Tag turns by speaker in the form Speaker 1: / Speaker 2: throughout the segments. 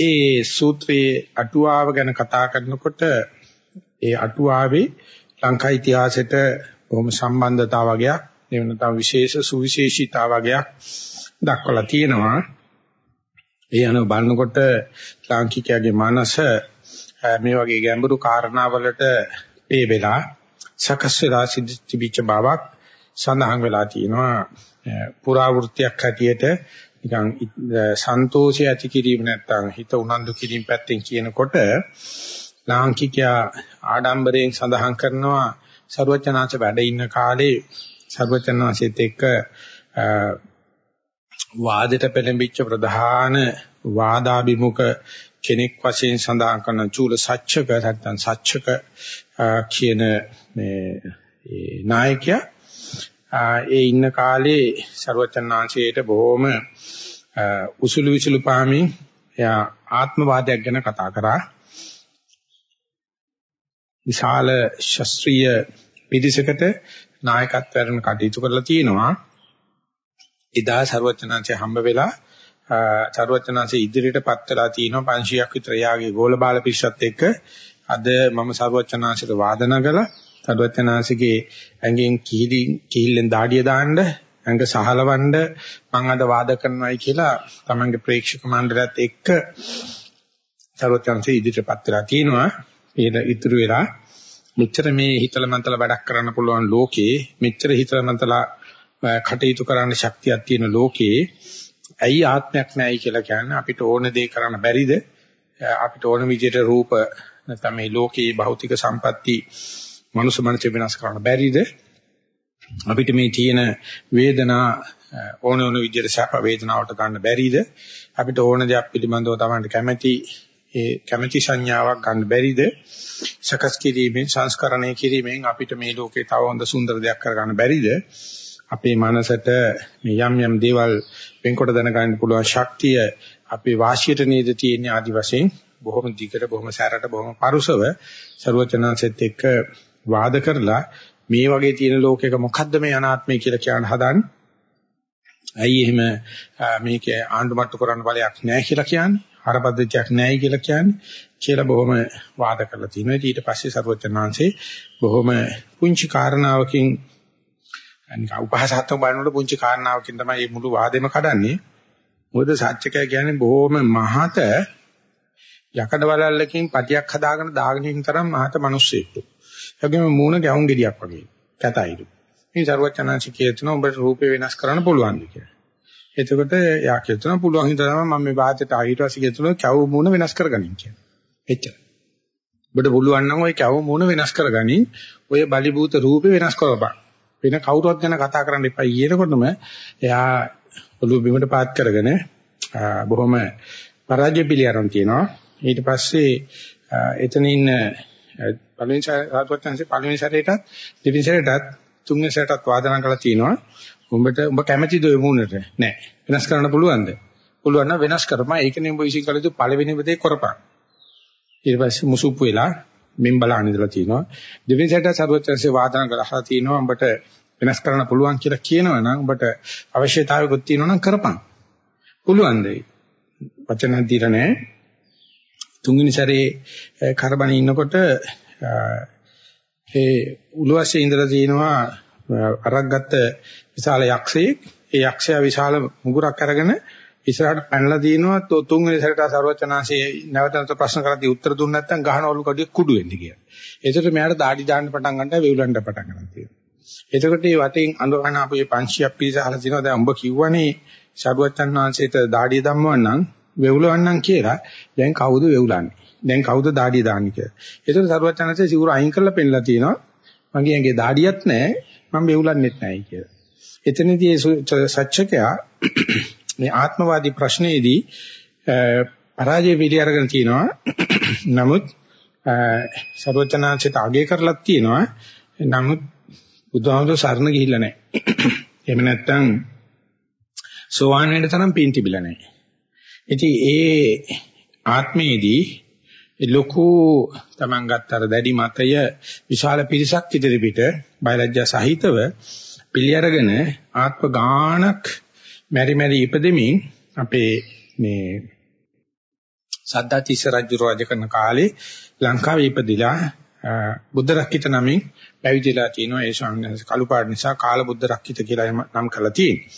Speaker 1: ඒ සූත්‍රයේ අටුවාව ගැන කතා කරනකොට ඒ අටුවාවේ ලංකා ඉතිහාසයට බොහොම සම්බන්ධතාව වගේක් එහෙම නැත්නම් විශේෂ සුවිශේෂීතා වගේක් දක්වලා තියෙනවා. ඒ අනුව බලනකොට ලාංකිකයාගේ මනස මේ වගේ ගැඹුරු කාරණාවලට ඒ වෙලා සකස් වෙලා සිද්ධිච්ච බවක් සඳහන් වෙලා තියෙනවා. පුරාවෘත්තියක් හැටියට නිකන් සන්තෝෂය ඇති කිරීම නැත්නම් හිත උනන්දු කිරීම පැත්තෙන් කියනකොට ලාංකිකයා ආඩම්බරයෙන් සඳහන් කරනවා ਸਰවචනාංශ වැඩ ඉන්න කාලේ ਸਰවචනාංශෙත් එක්ක වාදයට පෙළඹිච්ච ප්‍රධාන වාදාභිමුඛ කෙනෙක් වශයෙන් සඳහන් කරන චූල සච්චක නැත්නම් සච්චක කියන මේ නායකයා ඒ ඉන්න කාලේ ਸਰවචන්නාංශයට බොහොම උසුළු විසුළු පාමින් එයා ආත්මවාදයක් ගැන කතා කරා. විශාල ශාස්ත්‍රීය පිරිසකට නායකත්වයෙන් කටයුතු කරලා තියෙනවා. එදා ਸਰවචන්නාංශය හම්බ වෙලා ਸਰවචන්නාංශය ඉදිරියට පත් වෙලා තියෙනවා 500ක් විතර යාගේ ගෝල බාල පිරිසත් එක්ක අද මම ਸਰවචන්නාංශයට වාදනා කළා සරුවචනාංශගේ ඇඟෙන් කිහිලි කිහිල්ලෙන් දාඩිය දාන්න ඇඟ සහලවන්න මං අද වාද කරනවායි කියලා තමන්ගේ ප්‍රේක්ෂක මණ්ඩලයත් එක්ක සරුවචනාංශය ඉදිරියටපත් වෙලා තිනවා ඊට ඉතුරු වෙලා මෙච්චර මේ හිතල මන්තල වැඩක් කරන්න පුළුවන් ලෝකේ මෙච්චර හිතල මන්තල කටයුතු කරන්න ශක්තියක් තියෙන ලෝකේ ඇයි ආත්මයක් නැයි කියලා කියන්නේ අපිට ඕන දේ කරන්න බැරිද? අපිට ඕන විදිහට රූප නැත්නම් මේ ලෝකේ භෞතික සම්පatti මනුෂ්‍ය මනස වෙනස් කරන්න බැරිද අපිට මේ තියෙන වේදනා ඕන ඕන විදිහට සැප වේදනාවට ගන්න බැරිද අපිට ඕන දෙයක් පිළිබඳව තමයි කැමැති ඒ කැමැති සංඥාවක් ගන්න බැරිද? සකස් කිරීමෙන් සංස්කරණය කිරීමෙන් අපිට මේ ලෝකේ තව හොඳ සුන්දර දෙයක් කරගන්න බැරිද? අපේ මනසට මේ යම් යම් දේවල් වෙන්කොට දැනගන්න පුළුවන් ශක්තිය අපේ වාසියට නේද තියෙන ආදි වශයෙන් බොහොම දිගට බොහොම සැරට බොහොම පරුසව ਸਰවචනංශෙත් එක්ක වාද කරලා මේ වගේ තියෙන ලෝකයක මොකද්ද මේ අනාත්මය කියලා කියන හදන්නේ ඇයි එහෙම මේක ආණ්ඩුමට්ටු කරන්න බලයක් නැහැ කියලා කියන්නේ හරපද්ධතියක් නැහැයි කියලා කියන්නේ කියලා බොහොම වාද කරලා තිනවා. ඊට පස්සේ සර්වචනාංශේ බොහොම පුංචි කාරණාවකින් අනික උපහාසහත්ව බලනකොට පුංචි කාරණාවකින් තමයි මේ මුළු වාදෙම කඩන්නේ. මොකද සත්‍යකය කියන්නේ බොහොම මහත යකඩ වලල්ලකින් පටියක් හදාගෙන දාගෙන ඉන්න තරම් මහත මිනිස්සෙක්ලු. ඒගොම මූණ ගැවුම් ගෙඩියක් වගේ. කැතයිලු. මේ සර්වචනාංශිකය කියන උඹට රූපේ වෙනස් කරන්න පුළුවන්ද කියලා. එතකොට යා කියනවා පුළුවන් හින්දා තමයි මම මේ වාදයට ආයෙත් පස්සේ කියතුන කැවු මූණ වෙනස් කරගනින් කියන. එච්චර. ඔබට පුළුවන් නම් ওই කැවු මූණ වෙනස් කරගනින් ඔය බලීභූත රූපේ වෙනස් කරපන්. වෙන කවුරුවත් ගැන කතා කරන්න එපා ඊයනකොටම එයා ඔළුව බිමට පාත් කරගෙන බොහොම පරාජය පිළියරන් තියෙනවා. ඊට පස්සේ එතන ඉන්න පළවෙනි සාරවත්යන්සේ පළවෙනි සැරේටත් දෙවෙනි සැරේටත් තුන්වෙනි සැරේටත් වාදනා කරලා තිනවා. උඹට උඹ කැමැතිද ඔය මූණට? නෑ. වෙනස් කරන්න පුළුවන්ද? පුළුවන් නම් වෙනස් කරපන්. ඒකනේ උඹ විශ්ින් කළ යුතු පළවෙනිම දේ කරපන්. ඊට පස්සේ මුසුප්පු වෙලා මෙන් බලන්න ඉඳලා තිනවා. දෙවෙනි සැරේට සර්වත්‍ංශේ වාදනා කරලා තිනවා උඹට වෙනස් කරන්න පුළුවන් කියලා කියනවා නම් උඹට අවශ්‍යතාවයකුත් තියෙනවා නම් කරපන්. පුළුවන්ද? වචන දීලා නැහැ. තුන්වෙනි සැරේ කරබන ඉන්නකොට ඒ උළුවස්සේ ඉඳලා තිනවා අරක් ගත්ත විශාල යක්ෂයෙක් ඒ යක්ෂයා විශාල මුගුරක් අරගෙන ඉස්සරහට පැනලා දිනවා තුන්වෙනි සැරේට සර්වචනාංශයේ නැවත නැවත ප්‍රශ්න කරද්දී උත්තර දුන්නේ නැත්නම් ගහන ඔලු කඩිය කුඩු වෙන්නේ කියලා. ඒකට මෙයාට দাঁඩි දාන්න පටන් ගන්නට වෙවුලන්න පටන් ගන්න තියෙනවා. එතකොට මේ වටෙන් අඳවන අපේ 500ක් පිරිස අහලා තිනවා දැන් උඹ කිව්වනේ සර්වචනාංශයට দাঁඩිය ධම්මවන්නම් වෙවුලවන්නම් කියලා. දැන් කවුද වෙවුලන්නේ? දැන් කවුද দাঁඩිය දාන්නේ කියලා. ඒතකොට සර්වචනාංශයේ සිවුර අයින් කරලා පෙන්නලා තියෙනවා. මගේ ඇඟේ দাঁඩියක් නැහැ. මම වෙවුලන්නෙත් නැහැ කියලා. එතනදී සත්‍යකයා මේ ආත්මවාදී ප්‍රශ්නයේදී පරාජය පිළි අරගෙන තිනවා. නමුත් සර්වචනාංශයට අගය කරලත් තියෙනවා. නමුත් බුදුහාමුදුර සරණ ගිහිල්ලා නැහැ. එහෙම නැත්නම් සෝවාන් වෙන්න තරම් පින් තිබිලා නැහැ. ඉතින් ඒ ආත්මයේදී ලොකු තමන් ගත්ත අර දැඩි මතය විශාල පිරිසක් ඉදිරිපිට බයලජ්ජා සහිතව පිළි අරගෙන ආත්ම ගානක් මෙරි මෙරි ඉපදෙමින් අපේ මේ සද්දාතිස්ස රජු රාජ කරන කාලේ ලංකාවේ ඉපදිලා බුද්ධ රක්කිත නමින් පැවිදිලා තිනවා ඒ ස්වාමීන් කළු පාට නිසා කාල බුද්ධ රක්කිත කියලා නම් කරලා තියෙනවා.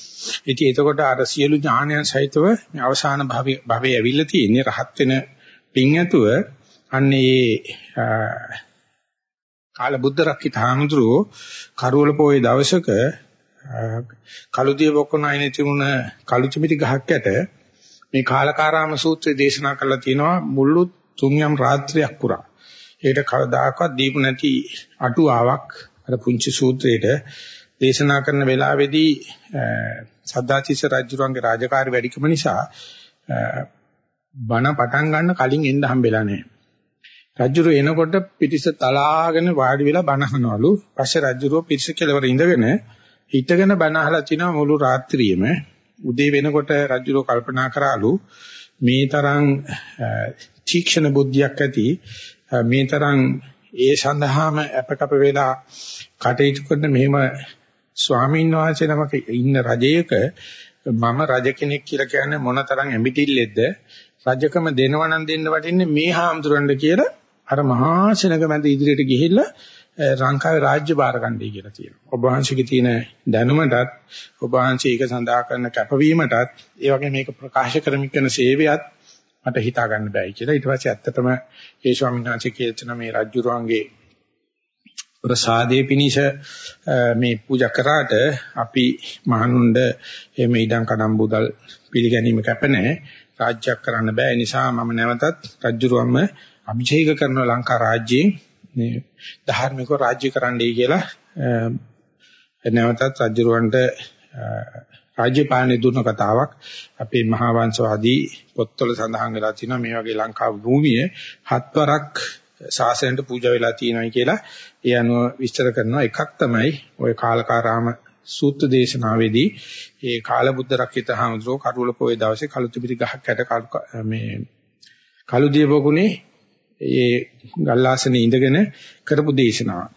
Speaker 1: ඉතින් එතකොට අර සියලු ඥානයන් සහිතව මේ අවසාන භවයේ භවයේ ඇවිල්ලා තියෙන්නේ රහත් වෙන පින් ඇතුව අන්නේ කාල බුද්ධ රක්කිත හාමුදුරුවෝ කරවල පොයේ දවසක කළුදිය බොකුණයිනේ තිබුණ කළුචිමිටි ගහක් යට මේ කාලකාරාම සූත්‍රය දේශනා කරලා තිනවා මුළු තුන්යම් රාත්‍රියක් පුරා. ඒකට කවදාකවත් දීපු නැති අටුවාවක් අර පුංචි සූත්‍රයේට දේශනා කරන වෙලාවේදී සද්ධාතිස්ස රජුරන්ගේ රාජකාරී වැඩිකම නිසා බණ පටන් ගන්න කලින් එන්න හම්බෙලා නැහැ. රජුරු එනකොට පිටිස තලාගෙන වාඩි වෙලා බණ අහනවලු. පස්සේ රජුරුව පිටිස කෙලවර ඉඳගෙන හිටගෙන බණ අහලා තිනවා මුළු රාත්‍රියේම. උදේ වෙනකොට රජුරුව කල්පනා කරාලු මේ තරම් තීක්ෂණ බුද්ධියක් ඇති මේ තරම් ඒ සඳහාම අපකප වෙලා කටයුතු කරන මෙහෙම ස්වාමීන් වහන්සේ නමක ඉන්න රජයක මම රජ කෙනෙක් කියලා කියන්නේ මොන තරම් ඇඹිටිල්ලෙද්ද රජකම දෙනවනම් දෙන්න වටින්නේ මේ හාමුදුරන්ට කියලා අර මහා සෙනග මැද ඉදිරියට ගිහිල්ලා ලංකාවේ රාජ්‍ය භාර ගන්නයි කියලා තියෙනවා. ඔබ වහන්සේගේ තියෙන දැනුමටත් ඔබ වහන්සේ ඒක සඳහා කරන කැපවීමටත් ඒ වගේ මේක ප්‍රකාශ කරමින් කරන සේවයත් මට හිතා ගන්න බෑයි කියලා. ඊට පස්සේ ඇත්තටම ඒ ස්වාමීන් වහන්සේ කියන මේ රජුරුවන්ගේ ප්‍රසාදේ පිනිෂ මේ පූජා කරාට අපි මහනුණ්ඩ එමෙ ඉඩම් කඩම් බුදල් පිළිගැනීම කැප නැහැ. රාජ්‍යයක් කරන්න බෑ. ඒ නිසා මම නැවතත් රජුරුවන්ම අභිෂේක කරන ලංකා රාජ්‍යයේ මේ ධාර්මිකව රාජ්‍ය කරන්නයි කියලා නැවතත් රජුරවන්ට රාජ්‍ය පාලනය දුන්න කතාවක් අපේ මහා වංශවාදී පොත්වල සඳහන් වෙලා තියෙනවා මේ වගේ ලංකා භූමියේ හත්වරක් ශාසනයට පූජා වෙලා තියෙනවායි කියලා ඒ අනුව විස්තර කරනවා එකක් තමයි ওই කාලකාරාම සූත්‍ර දේශනාවේදී ඒ කාලබුද්ධ රක්කිත හාමුදුරුවෝ කරුවල පොයේ දවසේ කළුතිපිරි ගහක් යට මේ කළුදිය බොකුනේ ඒ ගල්ලාසනේ ඉඳගෙන කරපු දේශනාව.